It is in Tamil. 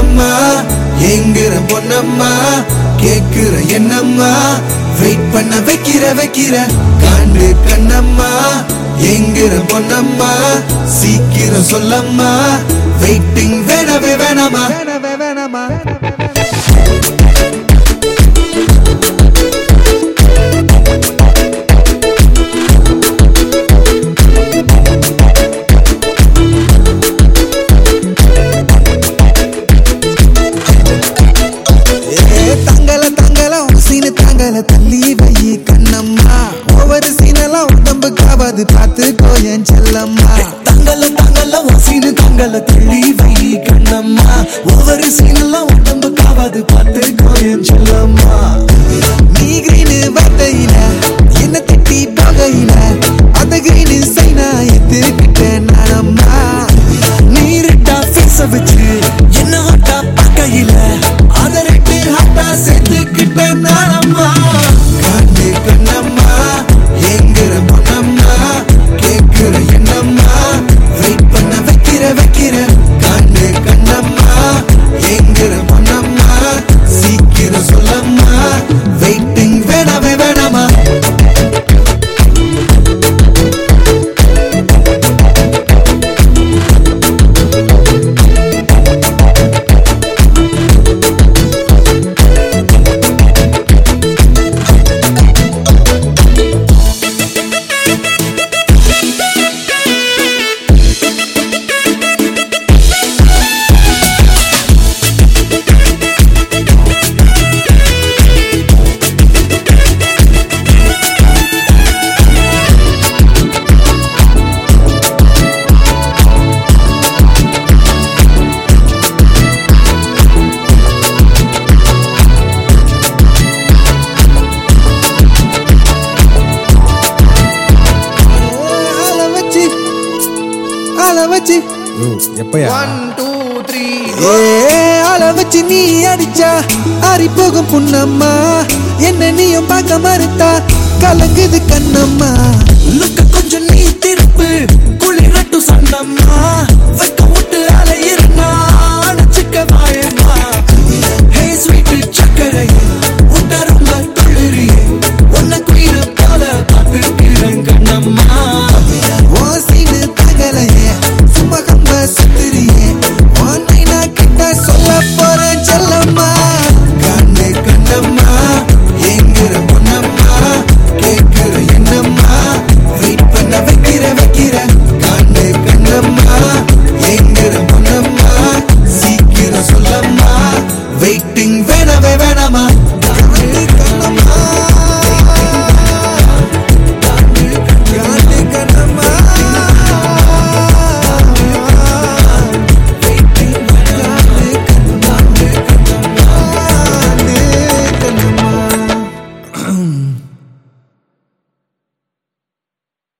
என்னம்மா எங்கிற பொன்னம்மா கேக்குற என்னம்மா வெயிட் பண்ண வைக்கிற வைக்கிற காண்டு கண்ணம்மா எங்கிற பொன்னம்மா சீக்கிரம் சொல்லம்மா வெயிட்டிங் வேணவே வேணாமா? வேணவே வேணாமா? உடம்பு பார்த்துக்கோ என் செல்லம்மா. தங்கல தங்கல சீனு தங்கல தள்ளி வை கண்ணம்மா. ஒவ்வொரு சீனெல்லாம் உடம்பு காவாது பார்த்து கோயன் செல்லம்மா. நீ ஆள வச்சு. எப்பயா? ஒன் டூ த்ரீ ஏ ஆள வச்சு நீ அடிச்சா ஆறி போகும் புண்ணம்மா. என்ன நீயும் பார்க்க மறுத்தா கலங்குது கண்ணம்மா. லுக்க கொஞ்சம் நீ திருப்பு குளிரட்டு சண்டம்மா வைக்க